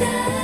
there